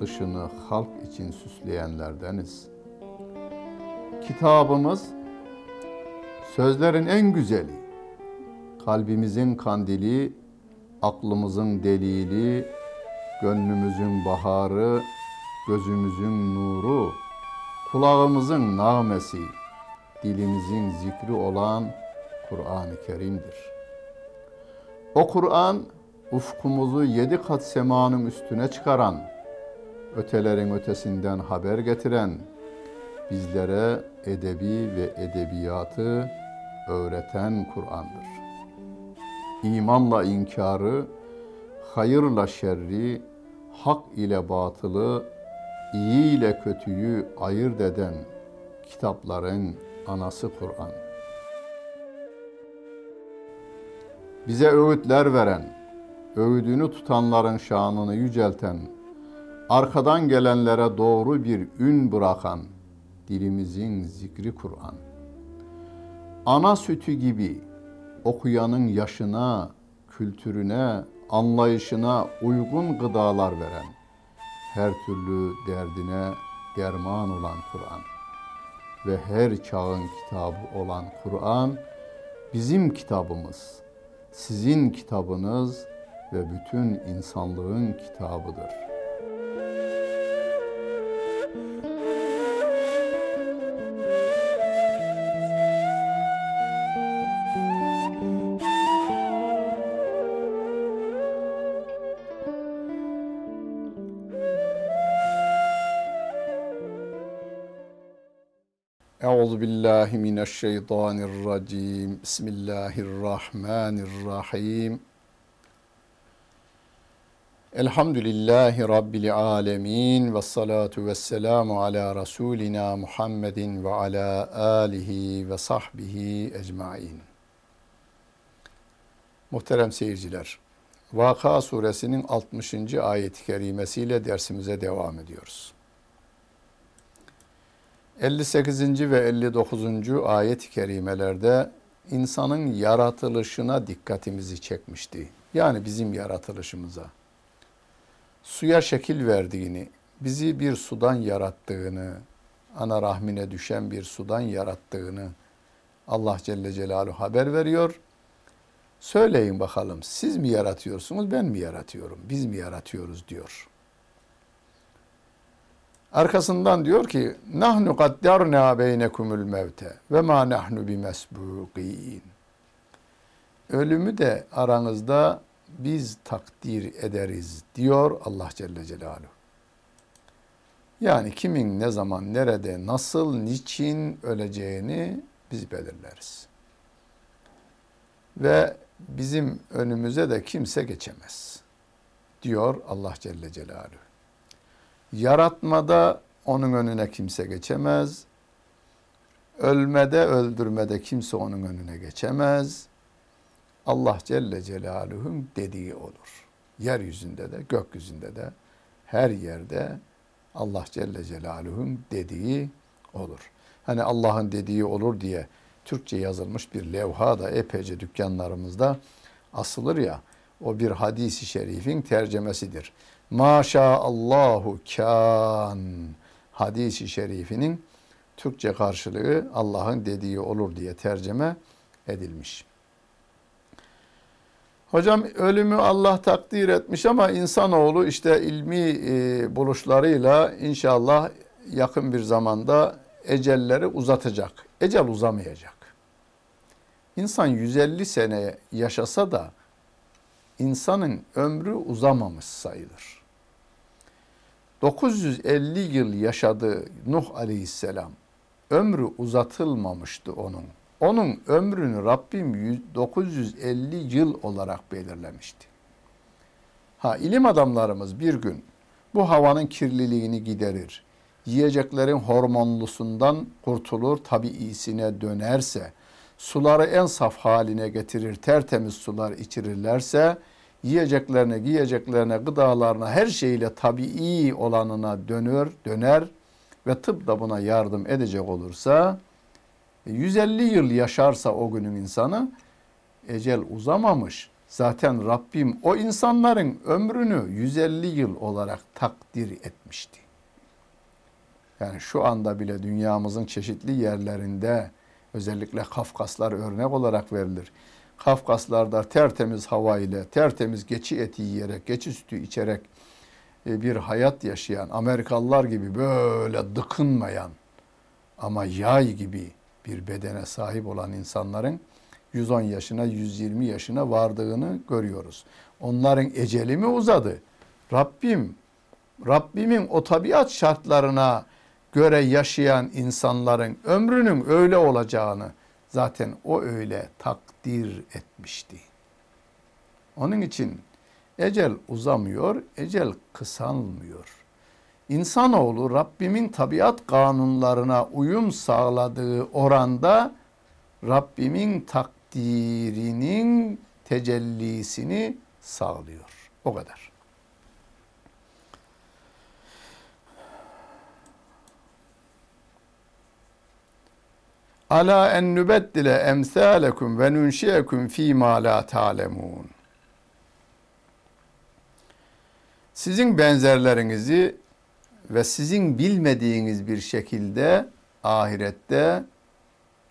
dışını halk için süsleyenlerdeniz. Kitabımız sözlerin en güzeli, kalbimizin kandili, aklımızın delili, gönlümüzün baharı, gözümüzün nuru, kulağımızın namesi, dilimizin zikri olan Kur'an-ı Kerim'dir. O Kur'an ufkumuzu yedi kat semanın üstüne çıkaran, ötelerin ötesinden haber getiren, bizlere edebi ve edebiyatı öğreten Kur'an'dır. İmanla inkarı, hayırla şerri, hak ile batılı, iyi ile kötüyü ayırt eden kitapların anası Kur'an. Bize öğütler veren, öğüdünü tutanların şanını yücelten, arkadan gelenlere doğru bir ün bırakan dilimizin zikri Kur'an. Ana sütü gibi okuyanın yaşına, kültürüne, anlayışına uygun gıdalar veren, her türlü derdine derman olan Kur'an ve her çağın kitabı olan Kur'an bizim kitabımız, sizin kitabınız ve bütün insanlığın kitabıdır.'' Euzu billahi mineşşeytanirracim. Bismillahirrahmanirrahim. Elhamdülillahi Rabbil alemin ve salatu ve selamu ala Resulina Muhammedin ve ala alihi ve sahbihi ecmain. Muhterem seyirciler, Vaka suresinin 60. ayet-i kerimesiyle dersimize devam ediyoruz. 58. ve 59. ayet-i kerimelerde insanın yaratılışına dikkatimizi çekmişti. Yani bizim yaratılışımıza. Suya şekil verdiğini, bizi bir sudan yarattığını, ana rahmine düşen bir sudan yarattığını Allah Celle Celaluhu haber veriyor. Söyleyin bakalım siz mi yaratıyorsunuz ben mi yaratıyorum, biz mi yaratıyoruz diyor. Arkasından diyor ki nahnu kaddarna beynekumul mevte ve ma nahnu bimesbuqin. Ölümü de aranızda biz takdir ederiz diyor Allah Celle Celaluhu. Yani kimin ne zaman, nerede, nasıl, niçin öleceğini biz belirleriz. Ve bizim önümüze de kimse geçemez diyor Allah Celle Celaluhu. Yaratmada onun önüne kimse geçemez. Ölmede, öldürmede kimse onun önüne geçemez. Allah Celle Celaluhu'nun dediği olur. Yeryüzünde de, gökyüzünde de, her yerde Allah Celle Celaluhu'nun dediği olur. Hani Allah'ın dediği olur diye Türkçe yazılmış bir levha da epeyce dükkanlarımızda asılır ya, o bir hadisi şerifin tercemesidir. Maşaallahu kan hadisi şerifinin Türkçe karşılığı Allah'ın dediği olur diye tercüme edilmiş. Hocam ölümü Allah takdir etmiş ama insanoğlu işte ilmi e, buluşlarıyla inşallah yakın bir zamanda ecelleri uzatacak. Ecel uzamayacak. İnsan 150 sene yaşasa da insanın ömrü uzamamış sayılır. 950 yıl yaşadı Nuh aleyhisselam. Ömrü uzatılmamıştı onun. Onun ömrünü Rabbim 950 yıl olarak belirlemişti. Ha ilim adamlarımız bir gün bu havanın kirliliğini giderir, yiyeceklerin hormonlusundan kurtulur, tabiisine dönerse, suları en saf haline getirir, tertemiz sular içirirlerse, yiyeceklerine, giyeceklerine, gıdalarına, her şeyle tabii olanına dönür, döner ve tıp da buna yardım edecek olursa, 150 yıl yaşarsa o günün insanı, ecel uzamamış. Zaten Rabbim o insanların ömrünü 150 yıl olarak takdir etmişti. Yani şu anda bile dünyamızın çeşitli yerlerinde özellikle Kafkaslar örnek olarak verilir. Kafkaslarda tertemiz hava ile, tertemiz geçi eti yiyerek, geçi sütü içerek e, bir hayat yaşayan, Amerikalılar gibi böyle dıkınmayan ama yay gibi bir bedene sahip olan insanların 110 yaşına, 120 yaşına vardığını görüyoruz. Onların eceli mi uzadı? Rabbim, Rabbimin o tabiat şartlarına göre yaşayan insanların ömrünün öyle olacağını zaten o öyle takdir etmişti. Onun için ecel uzamıyor, ecel kısalmıyor. İnsanoğlu Rabbimin tabiat kanunlarına uyum sağladığı oranda Rabbimin takdirinin tecellisini sağlıyor. O kadar. Ala en nübeddile emsalekum ve nunşiyekum fi ma la ta'lemun. Sizin benzerlerinizi ve sizin bilmediğiniz bir şekilde ahirette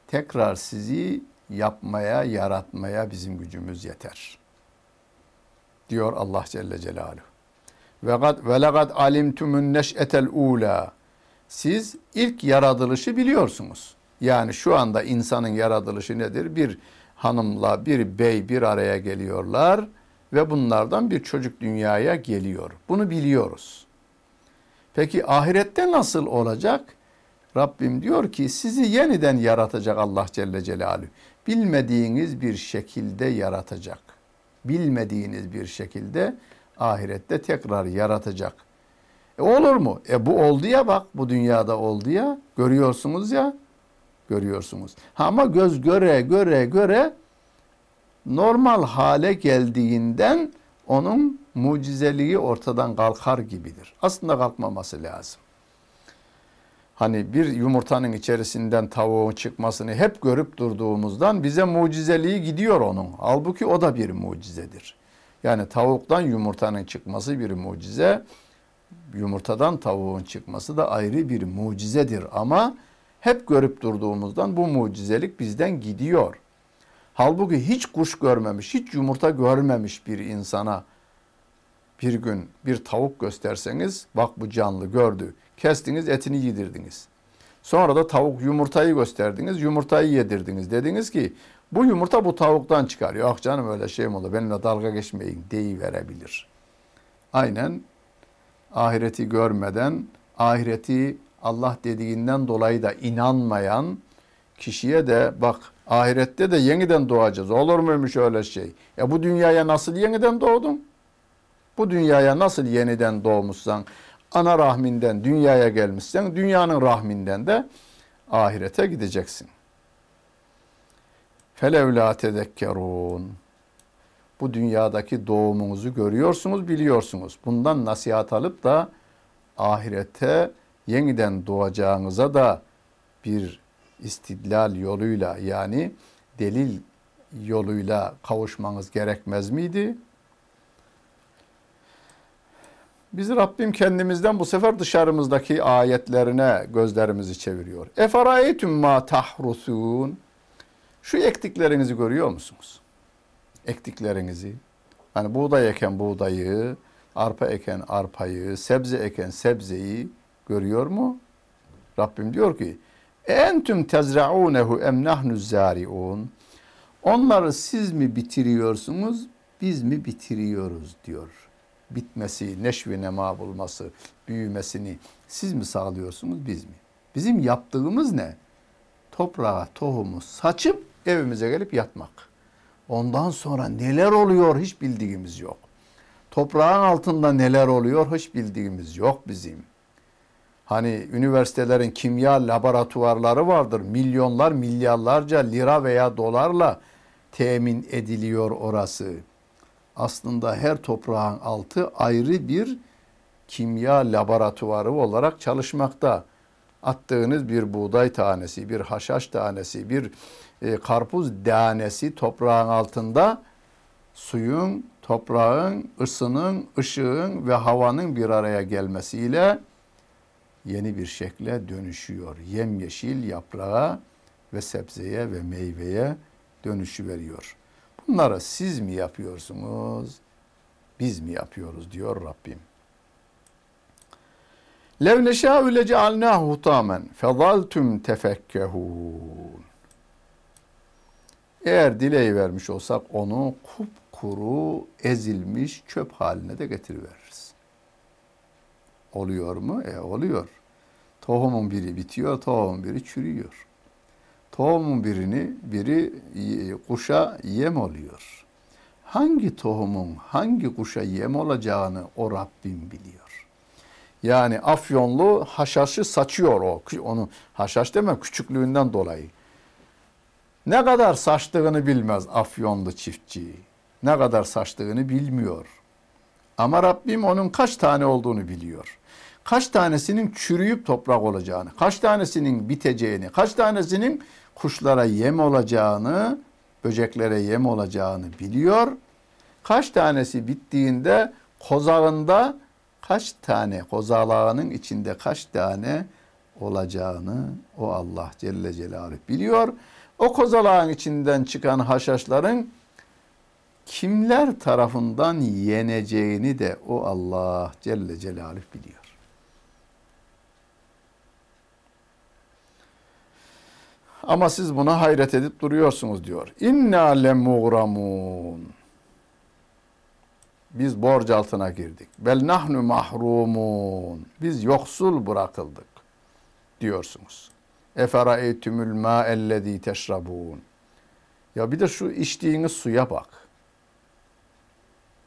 tekrar sizi yapmaya, yaratmaya bizim gücümüz yeter. Diyor Allah Celle Celaluhu. Ve kad ve lekad alimtumun neş'etel ula. Siz ilk yaratılışı biliyorsunuz. Yani şu anda insanın yaratılışı nedir? Bir hanımla bir bey bir araya geliyorlar ve bunlardan bir çocuk dünyaya geliyor. Bunu biliyoruz. Peki ahirette nasıl olacak? Rabbim diyor ki sizi yeniden yaratacak Allah Celle Celaluhu. Bilmediğiniz bir şekilde yaratacak. Bilmediğiniz bir şekilde ahirette tekrar yaratacak. E olur mu? E bu oldu ya bak bu dünyada oldu ya görüyorsunuz ya görüyorsunuz. Ama göz göre göre göre normal hale geldiğinden onun mucizeliği ortadan kalkar gibidir. Aslında kalkmaması lazım. Hani bir yumurtanın içerisinden tavuğun çıkmasını hep görüp durduğumuzdan bize mucizeliği gidiyor onun. Halbuki o da bir mucizedir. Yani tavuktan yumurtanın çıkması bir mucize, yumurtadan tavuğun çıkması da ayrı bir mucizedir. Ama hep görüp durduğumuzdan bu mucizelik bizden gidiyor. Halbuki hiç kuş görmemiş, hiç yumurta görmemiş bir insana bir gün bir tavuk gösterseniz bak bu canlı gördü. Kestiniz etini yedirdiniz. Sonra da tavuk yumurtayı gösterdiniz, yumurtayı yedirdiniz. Dediniz ki bu yumurta bu tavuktan çıkar. Yok canım öyle şey mi olur benimle dalga geçmeyin deyi verebilir. Aynen ahireti görmeden ahireti Allah dediğinden dolayı da inanmayan kişiye de bak ahirette de yeniden doğacağız. Olur muymuş öyle şey? Ya bu dünyaya nasıl yeniden doğdun? Bu dünyaya nasıl yeniden doğmuşsan, ana rahminden dünyaya gelmişsen, dünyanın rahminden de ahirete gideceksin. Felevla tezekkerun. Bu dünyadaki doğumunuzu görüyorsunuz, biliyorsunuz. Bundan nasihat alıp da ahirete yeniden doğacağınıza da bir istidlal yoluyla yani delil yoluyla kavuşmanız gerekmez miydi? Biz Rabbim kendimizden bu sefer dışarımızdaki ayetlerine gözlerimizi çeviriyor. Eferayetüm ma tahrusun. Şu ektiklerinizi görüyor musunuz? Ektiklerinizi. Hani buğday eken buğdayı, arpa eken arpayı, sebze eken sebzeyi görüyor mu? Rabbim diyor ki entüm tezra'unehu em nahnu zariun. Onları siz mi bitiriyorsunuz, biz mi bitiriyoruz diyor. Bitmesi, neşvi nema bulması, büyümesini siz mi sağlıyorsunuz, biz mi? Bizim yaptığımız ne? Toprağa tohumu saçıp evimize gelip yatmak. Ondan sonra neler oluyor hiç bildiğimiz yok. Toprağın altında neler oluyor hiç bildiğimiz yok bizim. Hani üniversitelerin kimya laboratuvarları vardır. Milyonlar, milyarlarca lira veya dolarla temin ediliyor orası. Aslında her toprağın altı ayrı bir kimya laboratuvarı olarak çalışmakta. Attığınız bir buğday tanesi, bir haşhaş tanesi, bir e, karpuz tanesi toprağın altında suyun, toprağın, ısının, ışığın ve havanın bir araya gelmesiyle yeni bir şekle dönüşüyor. Yemyeşil yaprağa ve sebzeye ve meyveye dönüşü veriyor. Bunları siz mi yapıyorsunuz? Biz mi yapıyoruz diyor Rabbim. Lev neşâ'u lecealnâhu hutamen fezaltum tefekkehûn. Eğer dileği vermiş olsak onu kupkuru ezilmiş çöp haline de getiriveririz. Oluyor mu? E oluyor. Tohumun biri bitiyor, tohumun biri çürüyor. Tohumun birini biri kuşa yem oluyor. Hangi tohumun hangi kuşa yem olacağını o Rabbim biliyor. Yani afyonlu haşhaşı saçıyor o. Onu haşhaş deme küçüklüğünden dolayı. Ne kadar saçtığını bilmez afyonlu çiftçi. Ne kadar saçtığını bilmiyor. Ama Rabbim onun kaç tane olduğunu biliyor. Kaç tanesinin çürüyüp toprak olacağını, kaç tanesinin biteceğini, kaç tanesinin kuşlara yem olacağını, böceklere yem olacağını biliyor. Kaç tanesi bittiğinde kozağında kaç tane kozalağının içinde kaç tane olacağını o Allah Celle Celaluhu biliyor. O kozalağın içinden çıkan haşhaşların kimler tarafından yeneceğini de o Allah Celle Celaluhu biliyor. Ama siz buna hayret edip duruyorsunuz diyor. İnna lemuğramun. Biz borç altına girdik. Bel nahnu mahrumun. Biz yoksul bırakıldık diyorsunuz. Eferaeytümül ma ellezî teşrabun. Ya bir de şu içtiğiniz suya bak.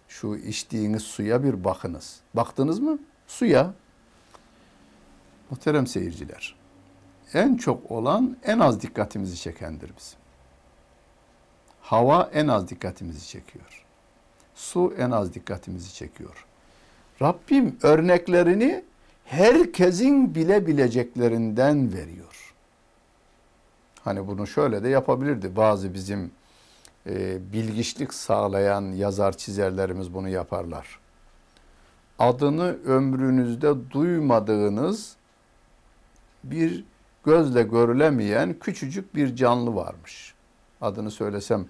Şu içtiğiniz suya bir bakınız. Baktınız mı? Suya. Muhterem seyirciler en çok olan en az dikkatimizi çekendir bizim. Hava en az dikkatimizi çekiyor. Su en az dikkatimizi çekiyor. Rabbim örneklerini herkesin bilebileceklerinden veriyor. Hani bunu şöyle de yapabilirdi. Bazı bizim e, bilgiçlik sağlayan yazar çizerlerimiz bunu yaparlar. Adını ömrünüzde duymadığınız bir gözle görülemeyen küçücük bir canlı varmış. Adını söylesem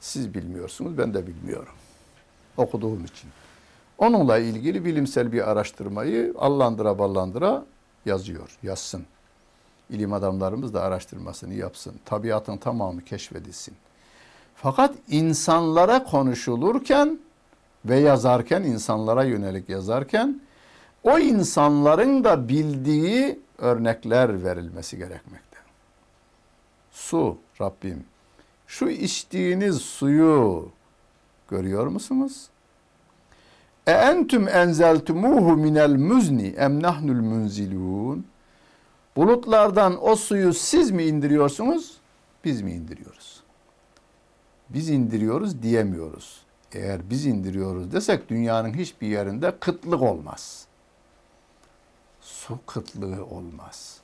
siz bilmiyorsunuz, ben de bilmiyorum. Okuduğum için. Onunla ilgili bilimsel bir araştırmayı allandıra ballandıra yazıyor, yazsın. İlim adamlarımız da araştırmasını yapsın. Tabiatın tamamı keşfedilsin. Fakat insanlara konuşulurken ve yazarken, insanlara yönelik yazarken o insanların da bildiği örnekler verilmesi gerekmekte. Su Rabbim şu içtiğiniz suyu görüyor musunuz? E entüm enzeltumuhu minel muzni em nahnul munzilun. Bulutlardan o suyu siz mi indiriyorsunuz? Biz mi indiriyoruz? Biz indiriyoruz diyemiyoruz. Eğer biz indiriyoruz desek dünyanın hiçbir yerinde kıtlık olmaz su kıtlığı olmaz.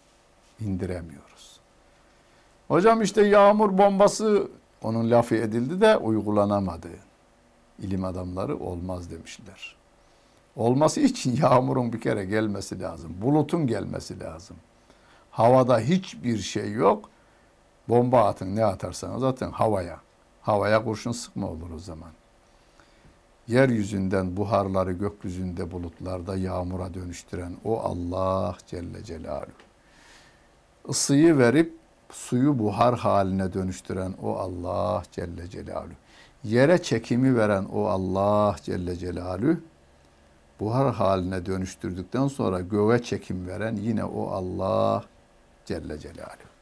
İndiremiyoruz. Hocam işte yağmur bombası onun lafı edildi de uygulanamadı. İlim adamları olmaz demişler. Olması için yağmurun bir kere gelmesi lazım. Bulutun gelmesi lazım. Havada hiçbir şey yok. Bomba atın ne atarsanız atın havaya. Havaya kurşun sıkma olur o zaman yeryüzünden buharları gökyüzünde bulutlarda yağmura dönüştüren o Allah Celle Celaluhu. Isıyı verip suyu buhar haline dönüştüren o Allah Celle Celaluhu. Yere çekimi veren o Allah Celle Celaluhu. Buhar haline dönüştürdükten sonra göğe çekim veren yine o Allah Celle Celaluhu.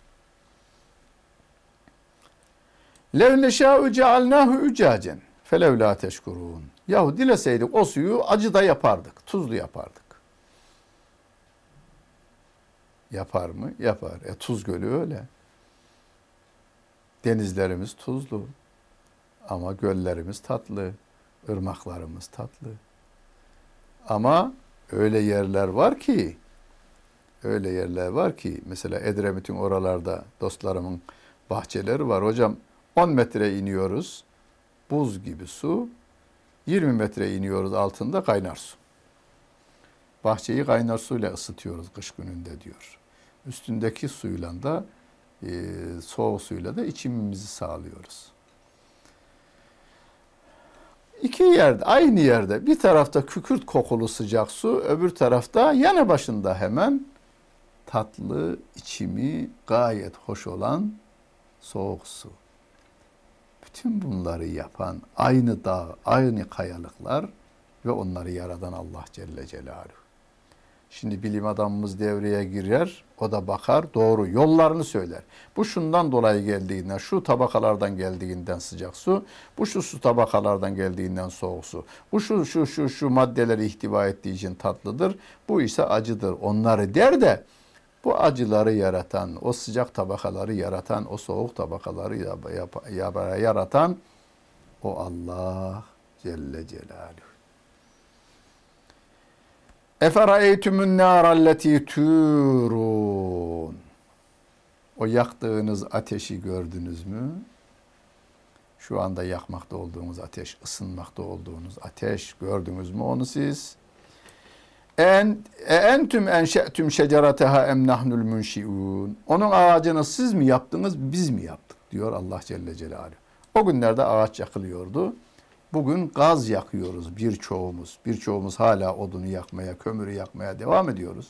Lev neşâ'u cealnâhu ücâcen Felevla teşkurun. Yahu dileseydik o suyu acı da yapardık, tuzlu yapardık. Yapar mı? Yapar. E Tuz Gölü öyle. Denizlerimiz tuzlu. Ama göllerimiz tatlı. ırmaklarımız tatlı. Ama öyle yerler var ki öyle yerler var ki mesela Edremit'in oralarda dostlarımın bahçeleri var. Hocam 10 metre iniyoruz. Buz gibi su. 20 metre iniyoruz altında kaynar su. Bahçeyi kaynar suyla ısıtıyoruz kış gününde diyor. Üstündeki suyla da e, soğuk suyla da içimimizi sağlıyoruz. İki yerde, aynı yerde bir tarafta kükürt kokulu sıcak su, öbür tarafta yanı başında hemen tatlı, içimi gayet hoş olan soğuk su. Bütün bunları yapan aynı dağ, aynı kayalıklar ve onları yaradan Allah Celle Celaluhu. Şimdi bilim adamımız devreye girer, o da bakar, doğru yollarını söyler. Bu şundan dolayı geldiğinden, şu tabakalardan geldiğinden sıcak su, bu şu su tabakalardan geldiğinden soğuk su, bu şu şu şu şu maddeleri ihtiva ettiği için tatlıdır, bu ise acıdır. Onları der de bu acıları yaratan, o sıcak tabakaları yaratan, o soğuk tabakaları yaratan o Allah Celle Celaluhu. Eferaytümün nâralleti turun. O yaktığınız ateşi gördünüz mü? Şu anda yakmakta olduğunuz ateş, ısınmakta olduğunuz ateş gördünüz mü onu siz? En e entüm enşe'tüm şecereteha em nahnul munşiun. Onun ağacını siz mi yaptınız, biz mi yaptık diyor Allah Celle Celaluhu. O günlerde ağaç yakılıyordu. Bugün gaz yakıyoruz birçoğumuz. Birçoğumuz hala odunu yakmaya, kömürü yakmaya devam ediyoruz.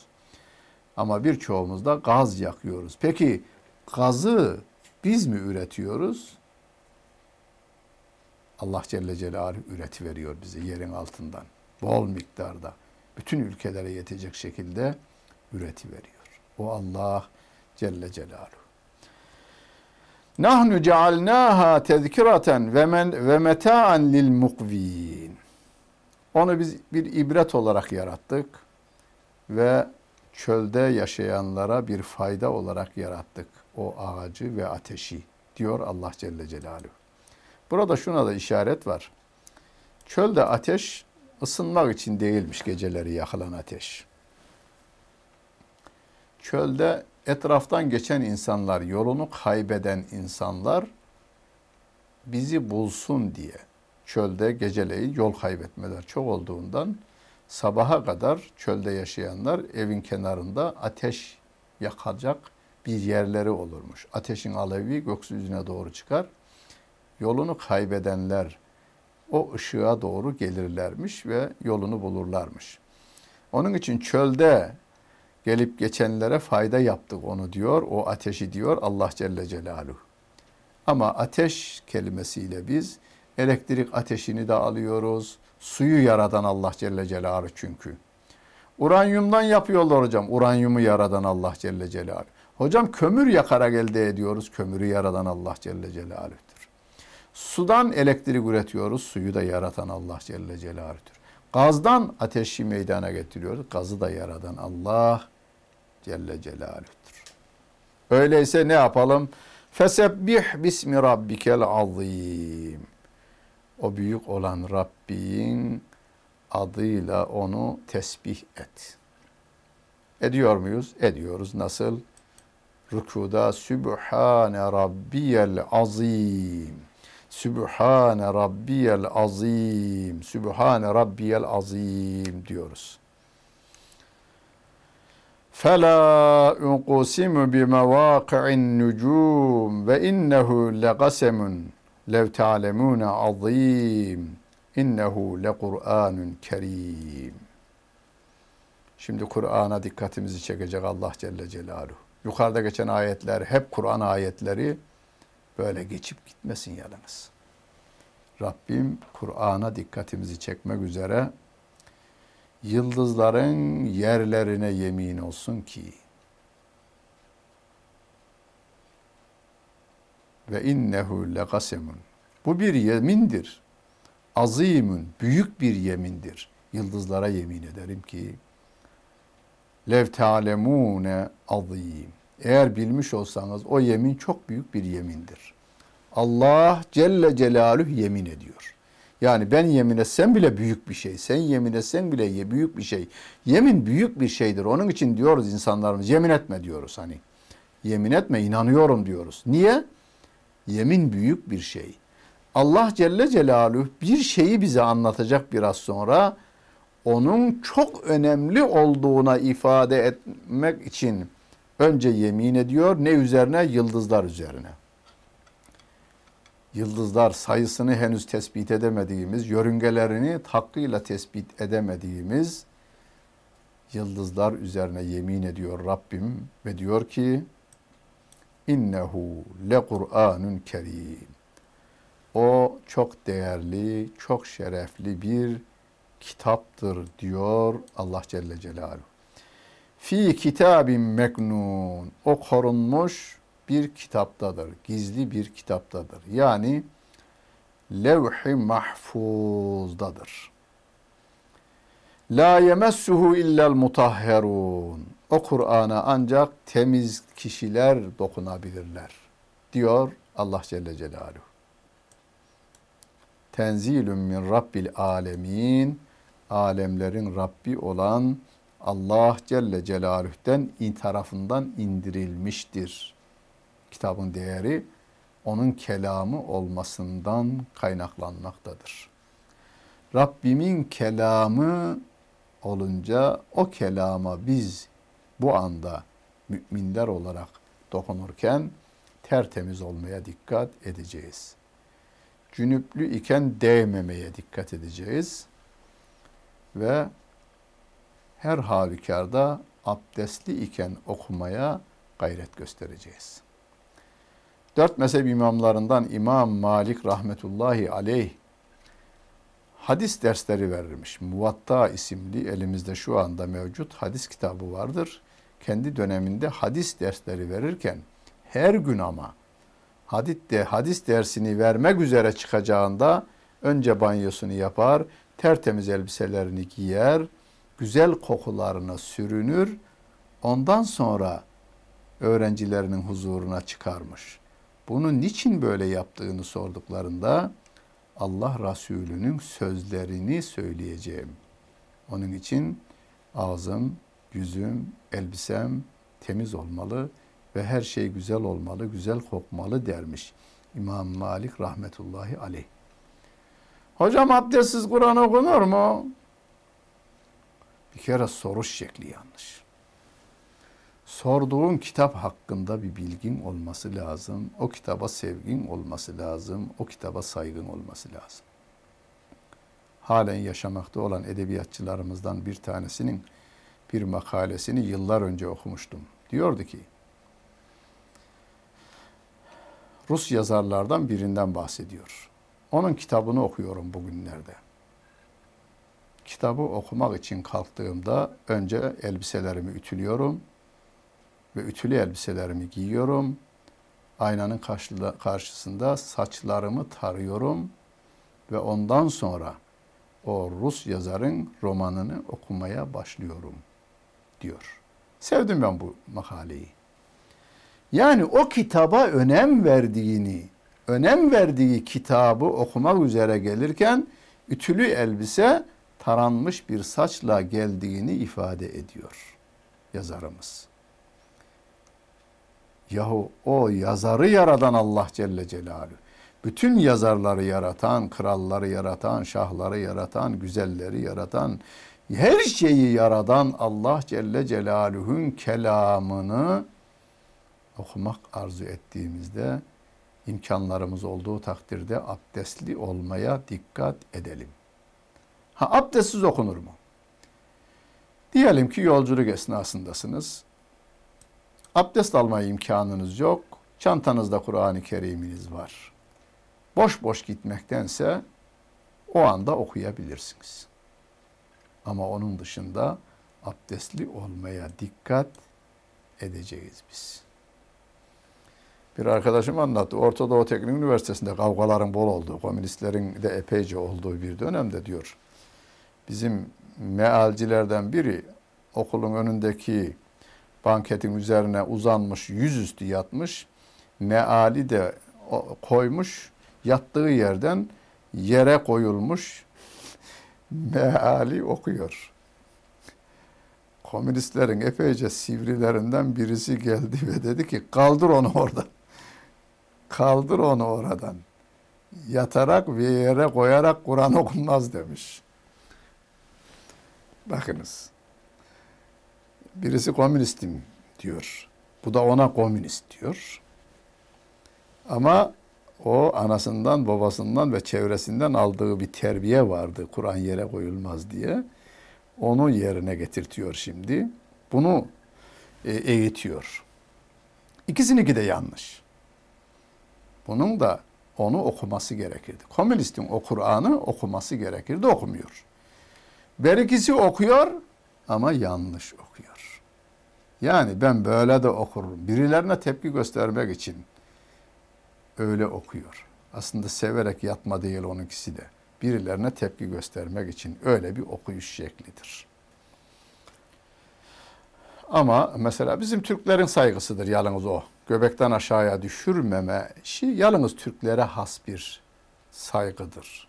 Ama birçoğumuz da gaz yakıyoruz. Peki gazı biz mi üretiyoruz? Allah Celle Celaluhu üretiveriyor bize yerin altından. Bol miktarda. Bütün ülkelere yetecek şekilde üretiveriyor. O Allah Celle Celaluhu. Nahnu cealnaha tezkiraten ve men ve meta'an lil mukvin. Onu biz bir ibret olarak yarattık ve çölde yaşayanlara bir fayda olarak yarattık o ağacı ve ateşi diyor Allah Celle Celaluhu. Burada şuna da işaret var. Çölde ateş ısınmak için değilmiş geceleri yakılan ateş. Çölde etraftan geçen insanlar, yolunu kaybeden insanlar bizi bulsun diye çölde geceleyin yol kaybetmeler çok olduğundan sabaha kadar çölde yaşayanlar evin kenarında ateş yakacak bir yerleri olurmuş. Ateşin alevi gökyüzüne doğru çıkar. Yolunu kaybedenler o ışığa doğru gelirlermiş ve yolunu bulurlarmış. Onun için çölde gelip geçenlere fayda yaptık onu diyor. O ateşi diyor Allah Celle Celaluhu. Ama ateş kelimesiyle biz elektrik ateşini de alıyoruz. Suyu yaradan Allah Celle Celaluhu çünkü. Uranyumdan yapıyorlar hocam. Uranyumu yaradan Allah Celle Celaluhu. Hocam kömür yakarak elde ediyoruz. Kömürü yaradan Allah Celle Celaluhu'dur. Sudan elektrik üretiyoruz. Suyu da yaratan Allah Celle Celaluhu'dur. Gazdan ateşi meydana getiriyoruz. Gazı da yaradan Allah Celle Celaluh'tur. Öyleyse ne yapalım? Fesebbih bismi rabbikel azim. O büyük olan Rabbin adıyla onu tesbih et. Ediyor muyuz? Ediyoruz. Nasıl? Rükuda Sübhane Rabbiyel Azim. Sübhane Rabbiyel Azim, Sübhane Rabbiyel Azim diyoruz. Fela unqusimu bi mevaki'in nucum ve innehu legasemun lev ta'lemune azim innehu lekur'anun kerim. Şimdi Kur'an'a dikkatimizi çekecek Allah Celle Celaluhu. Yukarıda geçen ayetler hep Kur'an ayetleri böyle geçip gitmesin yalnız. Rabbim Kur'an'a dikkatimizi çekmek üzere yıldızların yerlerine yemin olsun ki ve innehu legasemun. Bu bir yemindir. Azimun, büyük bir yemindir. Yıldızlara yemin ederim ki lev ta'lemune azim. Eğer bilmiş olsanız o yemin çok büyük bir yemindir. Allah Celle Celaluhu yemin ediyor. Yani ben yemin etsem bile büyük bir şey. Sen yemin etsen bile büyük bir şey. Yemin büyük bir şeydir. Onun için diyoruz insanlarımız yemin etme diyoruz hani. Yemin etme inanıyorum diyoruz. Niye? Yemin büyük bir şey. Allah Celle Celaluhu bir şeyi bize anlatacak biraz sonra. Onun çok önemli olduğuna ifade etmek için önce yemin ediyor. Ne üzerine? Yıldızlar üzerine yıldızlar sayısını henüz tespit edemediğimiz, yörüngelerini hakkıyla tespit edemediğimiz yıldızlar üzerine yemin ediyor Rabbim ve diyor ki innehu le Kur'anun kerim. O çok değerli, çok şerefli bir kitaptır diyor Allah Celle Celaluhu. Fi kitabin meknun. O korunmuş bir kitaptadır. Gizli bir kitaptadır. Yani levh-i mahfuzdadır. La yemessuhu illel mutahherun. O Kur'an'a ancak temiz kişiler dokunabilirler. Diyor Allah Celle Celaluhu. Tenzilün min Rabbil alemin. Alemlerin Rabbi olan Allah Celle Celaluh'ten tarafından indirilmiştir kitabın değeri onun kelamı olmasından kaynaklanmaktadır. Rabbimin kelamı olunca o kelama biz bu anda müminler olarak dokunurken tertemiz olmaya dikkat edeceğiz. Cünüplü iken değmemeye dikkat edeceğiz. Ve her halükarda abdestli iken okumaya gayret göstereceğiz. Dört mezhep imamlarından İmam Malik rahmetullahi aleyh hadis dersleri verirmiş. Muvatta isimli elimizde şu anda mevcut hadis kitabı vardır. Kendi döneminde hadis dersleri verirken her gün ama hadis, de, hadis dersini vermek üzere çıkacağında önce banyosunu yapar, tertemiz elbiselerini giyer, güzel kokularına sürünür. Ondan sonra öğrencilerinin huzuruna çıkarmış. Bunu niçin böyle yaptığını sorduklarında Allah Resulü'nün sözlerini söyleyeceğim. Onun için ağzım, yüzüm, elbisem temiz olmalı ve her şey güzel olmalı, güzel kokmalı dermiş İmam Malik rahmetullahi aleyh. Hocam abdestsiz Kur'an okunur mu? Bir kere soruş şekli yanlış sorduğun kitap hakkında bir bilgin olması lazım. O kitaba sevgin olması lazım. O kitaba saygın olması lazım. Halen yaşamakta olan edebiyatçılarımızdan bir tanesinin bir makalesini yıllar önce okumuştum. Diyordu ki, Rus yazarlardan birinden bahsediyor. Onun kitabını okuyorum bugünlerde. Kitabı okumak için kalktığımda önce elbiselerimi ütülüyorum ve ütülü elbiselerimi giyiyorum. Aynanın karşısında saçlarımı tarıyorum ve ondan sonra o Rus yazarın romanını okumaya başlıyorum diyor. Sevdim ben bu makaleyi. Yani o kitaba önem verdiğini, önem verdiği kitabı okumak üzere gelirken ütülü elbise taranmış bir saçla geldiğini ifade ediyor yazarımız. Yahu o yazarı yaradan Allah Celle Celaluhu. Bütün yazarları yaratan, kralları yaratan, şahları yaratan, güzelleri yaratan, her şeyi yaradan Allah Celle Celaluhu'nun kelamını okumak arzu ettiğimizde imkanlarımız olduğu takdirde abdestli olmaya dikkat edelim. Ha abdestsiz okunur mu? Diyelim ki yolculuk esnasındasınız. Abdest alma imkanınız yok. Çantanızda Kur'an-ı Kerim'iniz var. Boş boş gitmektense o anda okuyabilirsiniz. Ama onun dışında abdestli olmaya dikkat edeceğiz biz. Bir arkadaşım anlattı. Orta Doğu Teknik Üniversitesi'nde kavgaların bol olduğu, komünistlerin de epeyce olduğu bir dönemde diyor. Bizim mealcilerden biri okulun önündeki banketin üzerine uzanmış, yüzüstü yatmış. Meali de koymuş. Yattığı yerden yere koyulmuş. Meali okuyor. Komünistlerin epeyce sivrilerinden birisi geldi ve dedi ki kaldır onu oradan. Kaldır onu oradan. Yatarak ve yere koyarak Kur'an okunmaz demiş. Bakınız. Birisi komünistim diyor. Bu da ona komünist diyor. Ama o anasından, babasından ve çevresinden aldığı bir terbiye vardı. Kur'an yere koyulmaz diye. Onu yerine getirtiyor şimdi. Bunu e, eğitiyor. İkisini de yanlış. Bunun da onu okuması gerekirdi. Komünistin o Kur'an'ı okuması gerekirdi, okumuyor. Berikisi okuyor ama yanlış okuyor. Yani ben böyle de okurum. Birilerine tepki göstermek için öyle okuyor. Aslında severek yatma değil onunkisi de. Birilerine tepki göstermek için öyle bir okuyuş şeklidir. Ama mesela bizim Türklerin saygısıdır yalnız o. Göbekten aşağıya düşürmeme işi yalnız Türklere has bir saygıdır.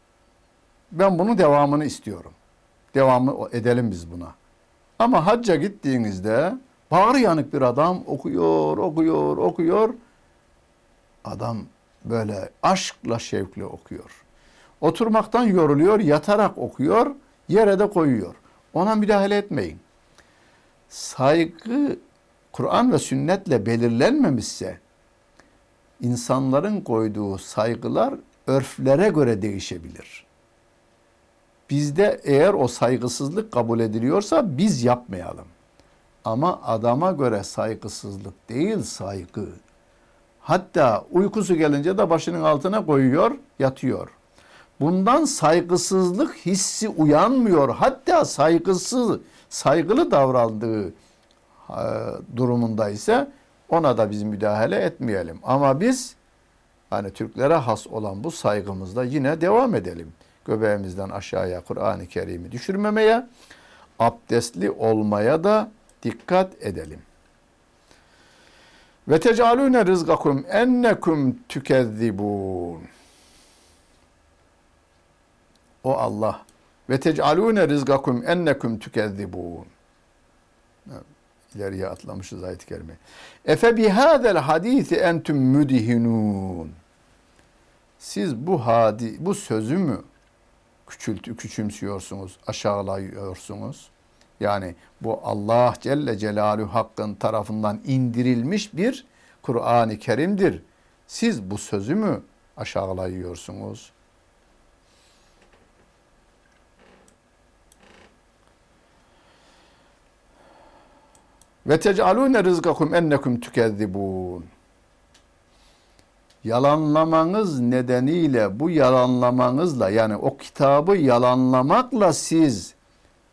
Ben bunun devamını istiyorum. Devamı edelim biz buna. Ama hacca gittiğinizde bağrı yanık bir adam okuyor, okuyor, okuyor. Adam böyle aşkla şevkle okuyor. Oturmaktan yoruluyor, yatarak okuyor, yere de koyuyor. Ona müdahale etmeyin. Saygı Kur'an ve sünnetle belirlenmemişse insanların koyduğu saygılar örflere göre değişebilir. Bizde eğer o saygısızlık kabul ediliyorsa biz yapmayalım. Ama adama göre saygısızlık değil saygı. Hatta uykusu gelince de başının altına koyuyor, yatıyor. Bundan saygısızlık hissi uyanmıyor. Hatta saygısız, saygılı davrandığı e, durumunda ise ona da biz müdahale etmeyelim. Ama biz hani Türklere has olan bu saygımızda yine devam edelim. Göbeğimizden aşağıya Kur'an-ı Kerim'i düşürmemeye, abdestli olmaya da dikkat edelim. Ve tecalune rizgakum ennekum tükezzibun. O Allah. Ve tecalune rizgakum ennekum tükezzibun. İleriye atlamışız ayet-i kerime. Efe bihadel hadisi entüm müdihinun. Siz bu hadi, bu sözü mü küçült, küçümsüyorsunuz, aşağılıyorsunuz? Yani bu Allah Celle Celaluhu Hakk'ın tarafından indirilmiş bir Kur'an-ı Kerim'dir. Siz bu sözü mü aşağılıyorsunuz? Ve tecalune rızkakum ennekum tükezzibun. Yalanlamanız nedeniyle bu yalanlamanızla yani o kitabı yalanlamakla siz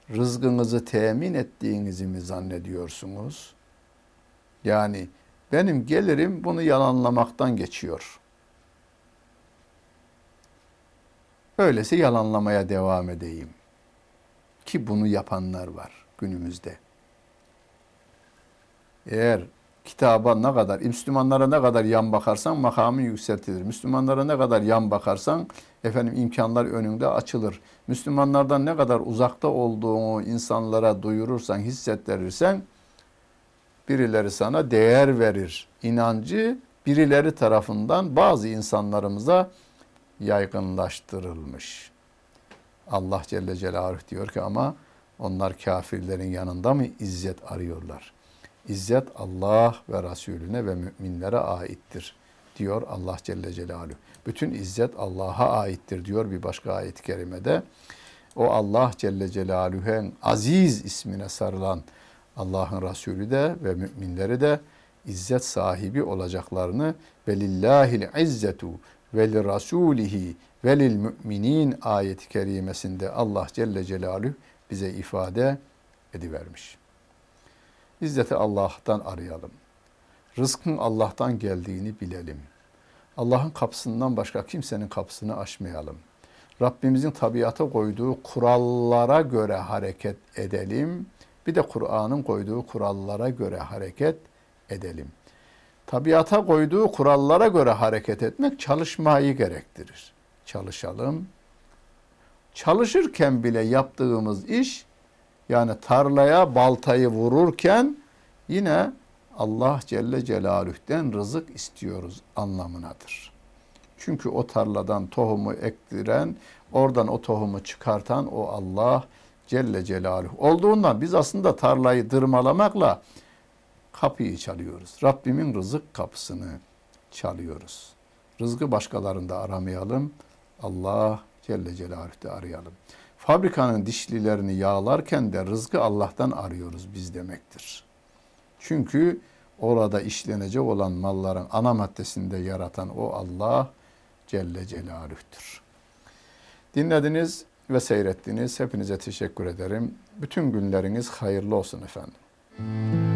rızkınızı temin ettiğinizi mi zannediyorsunuz? Yani benim gelirim bunu yalanlamaktan geçiyor. Öyleyse yalanlamaya devam edeyim. Ki bunu yapanlar var günümüzde. Eğer kitaba ne kadar, Müslümanlara ne kadar yan bakarsan makamın yükseltilir. Müslümanlara ne kadar yan bakarsan efendim imkanlar önünde açılır. Müslümanlardan ne kadar uzakta olduğunu insanlara duyurursan, hissettirirsen birileri sana değer verir. İnancı birileri tarafından bazı insanlarımıza yaygınlaştırılmış. Allah Celle Celaluhu diyor ki ama onlar kafirlerin yanında mı izzet arıyorlar? İzzet Allah ve Resulüne ve müminlere aittir diyor Allah Celle Celaluhu. Bütün izzet Allah'a aittir diyor bir başka ayet-i kerimede. O Allah Celle Celaluhu'nun aziz ismine sarılan Allah'ın Resulü de ve müminleri de izzet sahibi olacaklarını ve lillahil izzetu ve li rasulihi ve müminin ayeti kerimesinde Allah Celle Celaluhu bize ifade edivermiş. İzzeti Allah'tan arayalım. Rızkın Allah'tan geldiğini bilelim. Allah'ın kapısından başka kimsenin kapısını açmayalım. Rabbimizin tabiata koyduğu kurallara göre hareket edelim. Bir de Kur'an'ın koyduğu kurallara göre hareket edelim. Tabiata koyduğu kurallara göre hareket etmek çalışmayı gerektirir. Çalışalım. Çalışırken bile yaptığımız iş yani tarlaya baltayı vururken yine Allah Celle Celaluh'ten rızık istiyoruz anlamınadır. Çünkü o tarladan tohumu ektiren, oradan o tohumu çıkartan o Allah Celle Celaluhu olduğundan biz aslında tarlayı dırmalamakla kapıyı çalıyoruz. Rabbimin rızık kapısını çalıyoruz. Rızkı başkalarında aramayalım. Allah Celle Celaluhu'da arayalım. Fabrikanın dişlilerini yağlarken de rızkı Allah'tan arıyoruz biz demektir. Çünkü orada işlenecek olan malların ana maddesinde yaratan o Allah Celle Celaluh'tür. Dinlediniz ve seyrettiniz. Hepinize teşekkür ederim. Bütün günleriniz hayırlı olsun efendim.